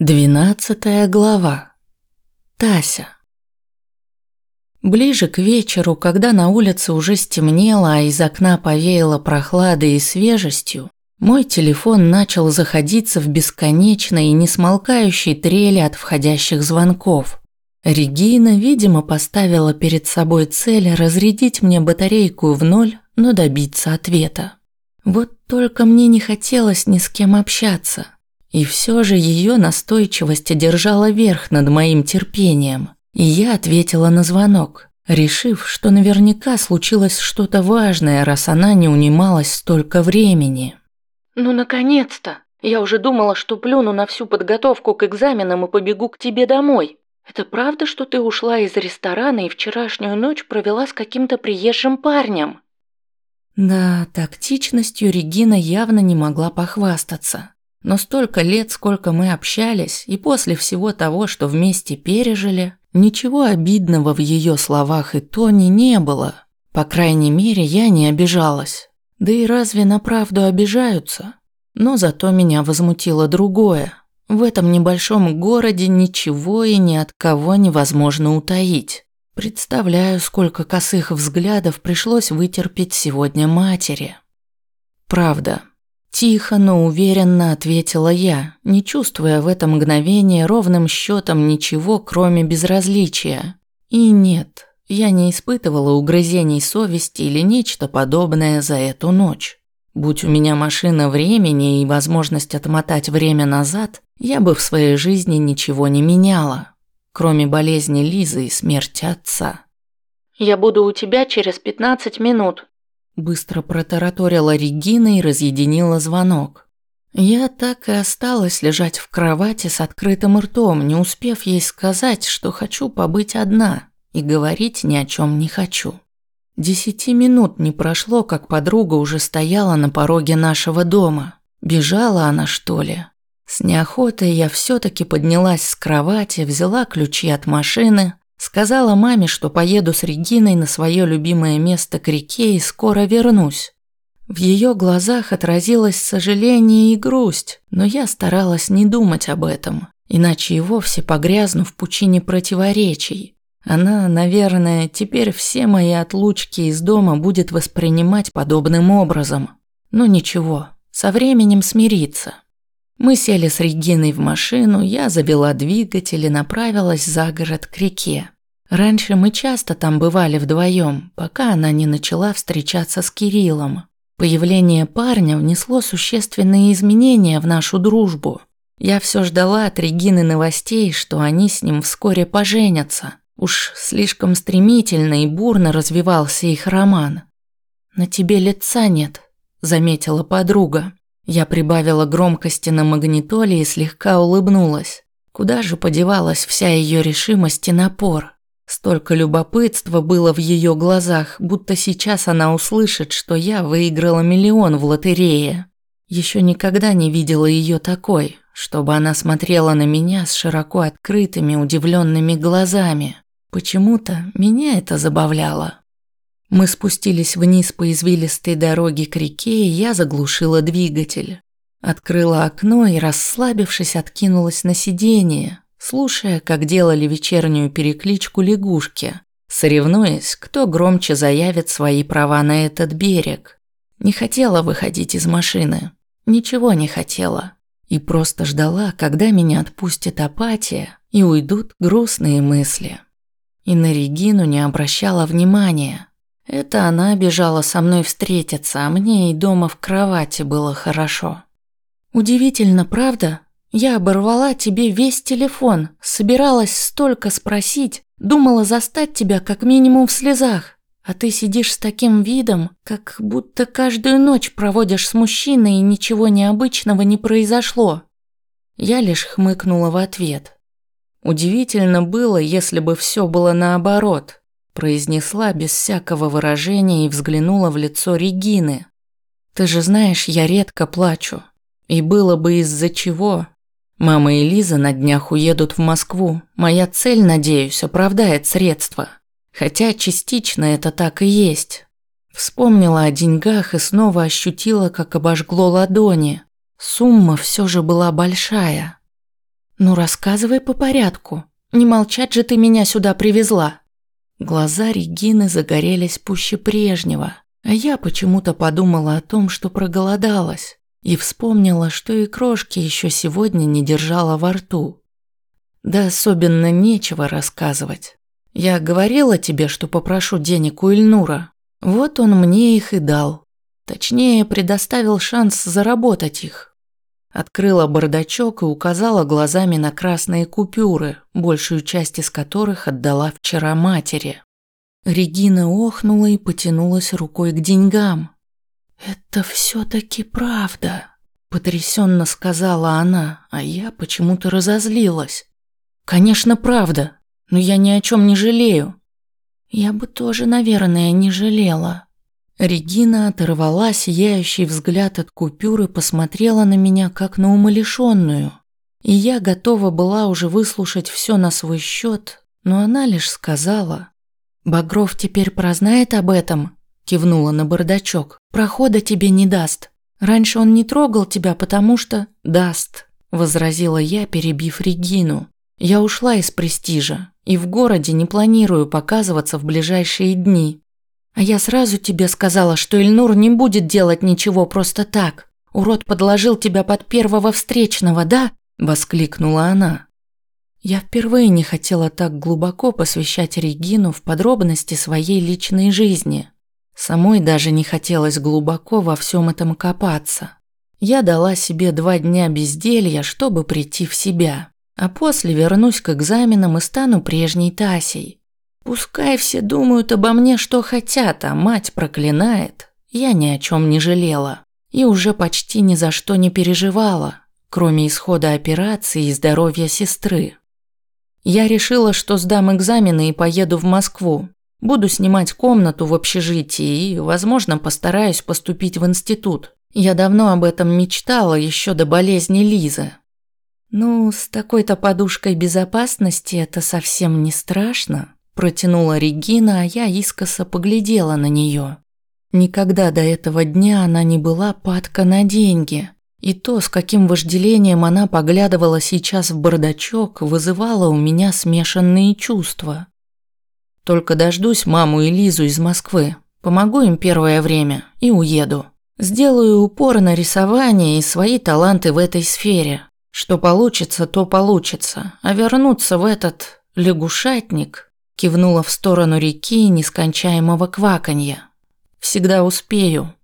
Двенадцатая глава. Тася. Ближе к вечеру, когда на улице уже стемнело, а из окна повеяло прохладой и свежестью, мой телефон начал заходиться в бесконечной и несмолкающей трели от входящих звонков. Регина, видимо, поставила перед собой цель разрядить мне батарейку в ноль, но добиться ответа. Вот только мне не хотелось ни с кем общаться – и все же ее настойчивость одержала верх над моим терпением, и я ответила на звонок, решив, что наверняка случилось что-то важное, раз она не унималась столько времени. «Ну, наконец-то! Я уже думала, что плюну на всю подготовку к экзаменам и побегу к тебе домой. Это правда, что ты ушла из ресторана и вчерашнюю ночь провела с каким-то приезжим парнем?» Да, тактичностью Регина явно не могла похвастаться. Но столько лет, сколько мы общались, и после всего того, что вместе пережили, ничего обидного в ее словах и тоне не было. По крайней мере, я не обижалась. Да и разве на правду обижаются? Но зато меня возмутило другое. В этом небольшом городе ничего и ни от кого невозможно утаить. Представляю, сколько косых взглядов пришлось вытерпеть сегодня матери. Правда, Тихо, но уверенно ответила я, не чувствуя в это мгновение ровным счетом ничего, кроме безразличия. И нет, я не испытывала угрызений совести или нечто подобное за эту ночь. Будь у меня машина времени и возможность отмотать время назад, я бы в своей жизни ничего не меняла, кроме болезни Лизы и смерти отца. «Я буду у тебя через пятнадцать минут», Быстро протараторила Регина и разъединила звонок. Я так и осталась лежать в кровати с открытым ртом, не успев ей сказать, что хочу побыть одна и говорить ни о чем не хочу. Десяти минут не прошло, как подруга уже стояла на пороге нашего дома. Бежала она, что ли? С неохотой я все таки поднялась с кровати, взяла ключи от машины, Сказала маме, что поеду с Региной на свое любимое место к реке и скоро вернусь. В ее глазах отразилось сожаление и грусть, но я старалась не думать об этом, иначе и вовсе погрязну в пучине противоречий. Она, наверное, теперь все мои отлучки из дома будет воспринимать подобным образом. Но ничего, со временем смириться. Мы сели с Региной в машину, я завела двигатель и направилась за город к реке. Раньше мы часто там бывали вдвоем, пока она не начала встречаться с Кириллом. Появление парня внесло существенные изменения в нашу дружбу. Я все ждала от Регины новостей, что они с ним вскоре поженятся. Уж слишком стремительно и бурно развивался их роман. «На тебе лица нет», – заметила подруга. Я прибавила громкости на магнитоле и слегка улыбнулась. Куда же подевалась вся ее решимость и напор? Столько любопытства было в ее глазах, будто сейчас она услышит, что я выиграла миллион в лотерее. Еще никогда не видела ее такой, чтобы она смотрела на меня с широко открытыми, удивленными глазами. Почему-то меня это забавляло. Мы спустились вниз по извилистой дороге к реке, и я заглушила двигатель. Открыла окно и, расслабившись, откинулась на сиденье, слушая, как делали вечернюю перекличку лягушки, соревнуясь, кто громче заявит свои права на этот берег. Не хотела выходить из машины, ничего не хотела. И просто ждала, когда меня отпустит апатия и уйдут грустные мысли. И на Регину не обращала внимания – это она бежала со мной встретиться, а мне и дома в кровати было хорошо. Удивительно, правда? Я оборвала тебе весь телефон, собиралась столько спросить, думала застать тебя как минимум в слезах. А ты сидишь с таким видом, как будто каждую ночь проводишь с мужчиной и ничего необычного не произошло. Я лишь хмыкнула в ответ. Удивительно было, если бы все было наоборот произнесла без всякого выражения и взглянула в лицо Регины. Ты же знаешь, я редко плачу. И было бы из-за чего. Мама и Лиза на днях уедут в Москву. Моя цель, надеюсь, оправдает средства. Хотя частично это так и есть. Вспомнила о деньгах и снова ощутила, как обожгло ладони. Сумма все же была большая. Ну рассказывай по порядку. Не молчать же ты меня сюда привезла. Глаза Регины загорелись пуще прежнего, а я почему-то подумала о том, что проголодалась, и вспомнила, что и крошки еще сегодня не держала во рту. Да особенно нечего рассказывать. Я говорила тебе, что попрошу денег у Ильнура. Вот он мне их и дал. Точнее, предоставил шанс заработать их. Открыла бардачок и указала глазами на красные купюры, большую часть из которых отдала вчера матери. Регина охнула и потянулась рукой к деньгам. «Это все-таки правда», – потрясенно сказала она, а я почему-то разозлилась. «Конечно, правда, но я ни о чем не жалею». «Я бы тоже, наверное, не жалела», Регина оторвала сияющий взгляд от купюры, посмотрела на меня как на умалишенную. И я готова была уже выслушать все на свой счет, но она лишь сказала. «Багров теперь прознает об этом?» – кивнула на бардачок. «Прохода тебе не даст. Раньше он не трогал тебя, потому что...» «Даст», – возразила я, перебив Регину. «Я ушла из престижа и в городе не планирую показываться в ближайшие дни. А я сразу тебе сказала, что Ильнур не будет делать ничего просто так. Урод подложил тебя под первого встречного, да? воскликнула она. Я впервые не хотела так глубоко посвящать Регину в подробности своей личной жизни. Самой даже не хотелось глубоко во всем этом копаться. Я дала себе два дня безделья, чтобы прийти в себя, а после вернусь к экзаменам и стану прежней Тасей. Пускай все думают обо мне, что хотят, а мать проклинает. Я ни о чем не жалела и уже почти ни за что не переживала, кроме исхода операции и здоровья сестры. Я решила, что сдам экзамены и поеду в Москву. Буду снимать комнату в общежитии и, возможно, постараюсь поступить в институт. Я давно об этом мечтала еще до болезни Лизы. Ну, с такой-то подушкой безопасности это совсем не страшно. Протянула Регина, а я искоса поглядела на нее. Никогда до этого дня она не была падка на деньги. И то, с каким вожделением она поглядывала сейчас в бардачок, вызывало у меня смешанные чувства. Только дождусь маму и Лизу из Москвы. Помогу им первое время и уеду. Сделаю упор на рисование и свои таланты в этой сфере. Что получится, то получится. А вернуться в этот лягушатник Кивнула в сторону реки нескончаемого кваканья. «Всегда успею».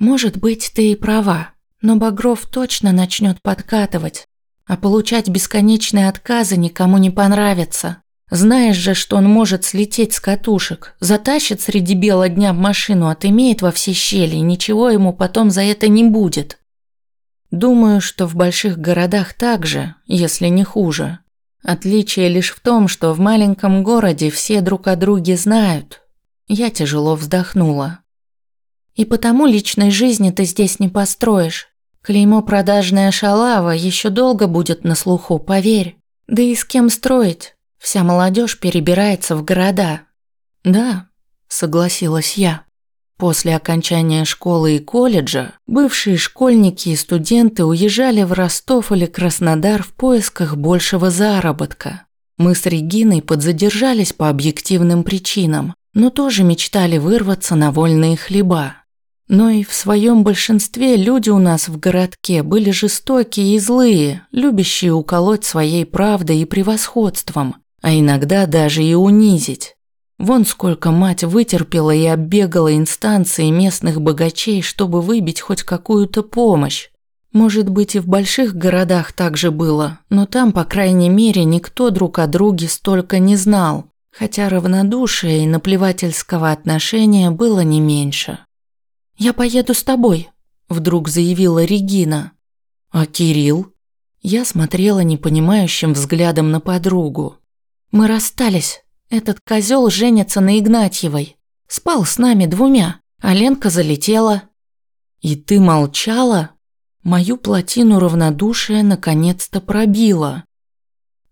«Может быть, ты и права, но Багров точно начнет подкатывать, а получать бесконечные отказы никому не понравится. Знаешь же, что он может слететь с катушек, затащит среди бела дня в машину, отымеет во все щели, и ничего ему потом за это не будет». Думаю, что в больших городах так же, если не хуже. Отличие лишь в том, что в маленьком городе все друг о друге знают. Я тяжело вздохнула. И потому личной жизни ты здесь не построишь. Клеймо продажная шалава еще долго будет на слуху, поверь. Да и с кем строить? Вся молодежь перебирается в города. Да, согласилась я. После окончания школы и колледжа бывшие школьники и студенты уезжали в Ростов или Краснодар в поисках большего заработка. Мы с Региной подзадержались по объективным причинам, но тоже мечтали вырваться на вольные хлеба. Но и в своем большинстве люди у нас в городке были жестокие и злые, любящие уколоть своей правдой и превосходством, а иногда даже и унизить. Вон сколько мать вытерпела и оббегала инстанции местных богачей, чтобы выбить хоть какую-то помощь. Может быть, и в больших городах так же было, но там, по крайней мере, никто друг о друге столько не знал, хотя равнодушия и наплевательского отношения было не меньше. «Я поеду с тобой», – вдруг заявила Регина. «А Кирилл?» Я смотрела непонимающим взглядом на подругу. «Мы расстались». Этот козел женится на Игнатьевой. Спал с нами двумя, а Ленка залетела. И ты молчала? Мою плотину равнодушия наконец-то пробила.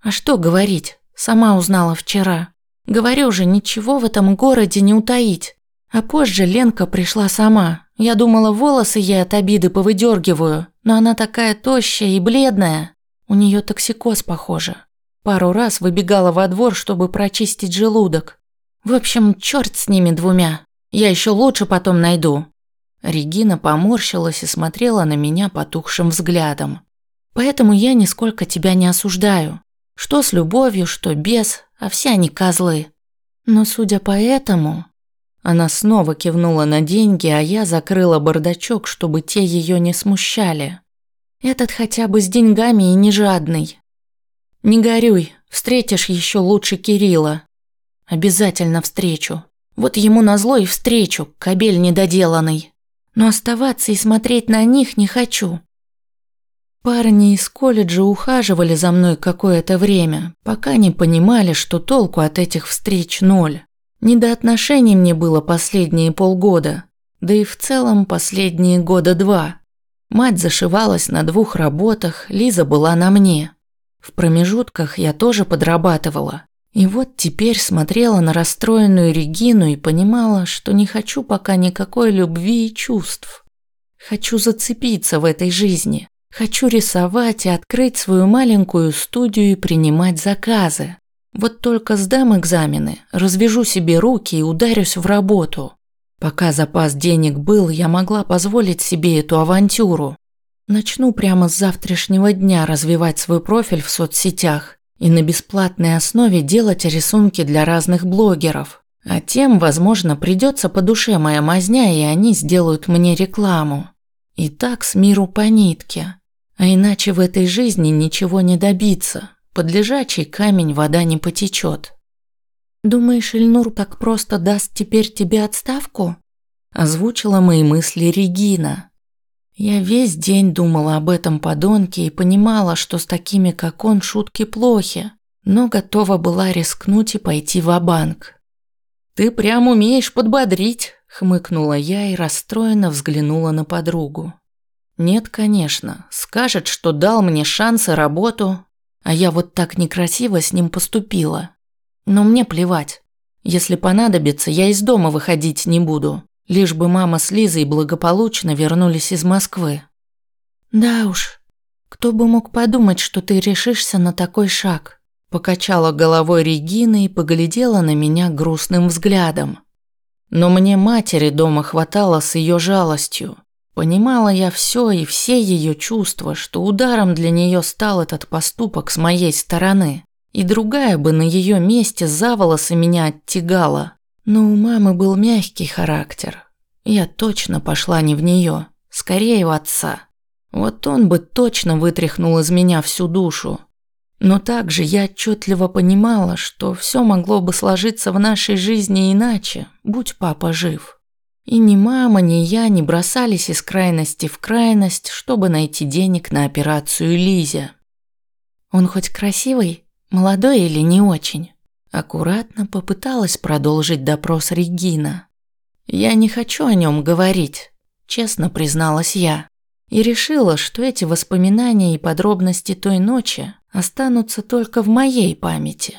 А что говорить? Сама узнала вчера. Говорю же, ничего в этом городе не утаить. А позже Ленка пришла сама. Я думала, волосы ей от обиды повыдергиваю, но она такая тощая и бледная. У нее токсикоз, похоже. Пару раз выбегала во двор, чтобы прочистить желудок. В общем, черт с ними двумя. Я еще лучше потом найду. Регина поморщилась и смотрела на меня потухшим взглядом. Поэтому я нисколько тебя не осуждаю. Что с любовью, что без, а все они козлы. Но судя по этому... Она снова кивнула на деньги, а я закрыла бардачок, чтобы те ее не смущали. Этот хотя бы с деньгами и не жадный. Не горюй, встретишь еще лучше Кирилла. Обязательно встречу. Вот ему назло и встречу, кобель недоделанный. Но оставаться и смотреть на них не хочу. Парни из колледжа ухаживали за мной какое-то время, пока не понимали, что толку от этих встреч ноль. Не до отношений мне было последние полгода, да и в целом последние года два. Мать зашивалась на двух работах, Лиза была на мне. В промежутках я тоже подрабатывала. И вот теперь смотрела на расстроенную Регину и понимала, что не хочу пока никакой любви и чувств. Хочу зацепиться в этой жизни. Хочу рисовать и открыть свою маленькую студию и принимать заказы. Вот только сдам экзамены, развяжу себе руки и ударюсь в работу. Пока запас денег был, я могла позволить себе эту авантюру. Начну прямо с завтрашнего дня развивать свой профиль в соцсетях и на бесплатной основе делать рисунки для разных блогеров. А тем, возможно, придется по душе моя мазня, и они сделают мне рекламу. И так с миру по нитке. А иначе в этой жизни ничего не добиться. Под лежачий камень вода не потечет. «Думаешь, Ильнур так просто даст теперь тебе отставку?» Озвучила мои мысли Регина. Я весь день думала об этом подонке и понимала, что с такими, как он, шутки плохи, но готова была рискнуть и пойти в банк «Ты прям умеешь подбодрить», – хмыкнула я и расстроенно взглянула на подругу. Нет, конечно. Скажет, что дал мне шанс и работу, а я вот так некрасиво с ним поступила. Но мне плевать. Если понадобится, я из дома выходить не буду, лишь бы мама с Лизой благополучно вернулись из Москвы. Да уж. Кто бы мог подумать, что ты решишься на такой шаг? Покачала головой Регина и поглядела на меня грустным взглядом. Но мне матери дома хватало с ее жалостью. Понимала я все и все ее чувства, что ударом для нее стал этот поступок с моей стороны. И другая бы на ее месте за волосы меня оттягала. Но у мамы был мягкий характер. Я точно пошла не в нее, скорее в отца. Вот он бы точно вытряхнул из меня всю душу. Но также я отчетливо понимала, что все могло бы сложиться в нашей жизни иначе, будь папа жив. И ни мама, ни я не бросались из крайности в крайность, чтобы найти денег на операцию Лизе. Он хоть красивый, молодой или не очень? Аккуратно попыталась продолжить допрос Регина. Я не хочу о нем говорить, честно призналась я. И решила, что эти воспоминания и подробности той ночи останутся только в моей памяти.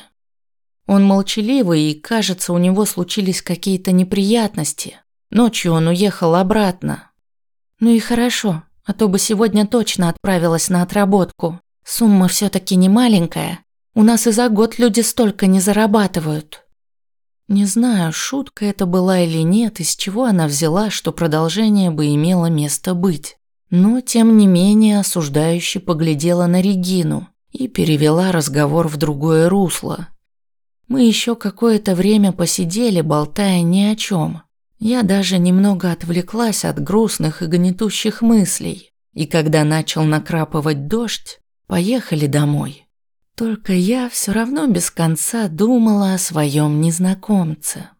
Он молчаливый и, кажется, у него случились какие-то неприятности, Ночью он уехал обратно. Ну и хорошо, а то бы сегодня точно отправилась на отработку. Сумма все таки не маленькая. У нас и за год люди столько не зарабатывают. Не знаю, шутка это была или нет, из чего она взяла, что продолжение бы имело место быть. Но, тем не менее, осуждающе поглядела на Регину и перевела разговор в другое русло. Мы еще какое-то время посидели, болтая ни о чем. Я даже немного отвлеклась от грустных и гнетущих мыслей, и когда начал накрапывать дождь, поехали домой. Только я все равно без конца думала о своем незнакомце.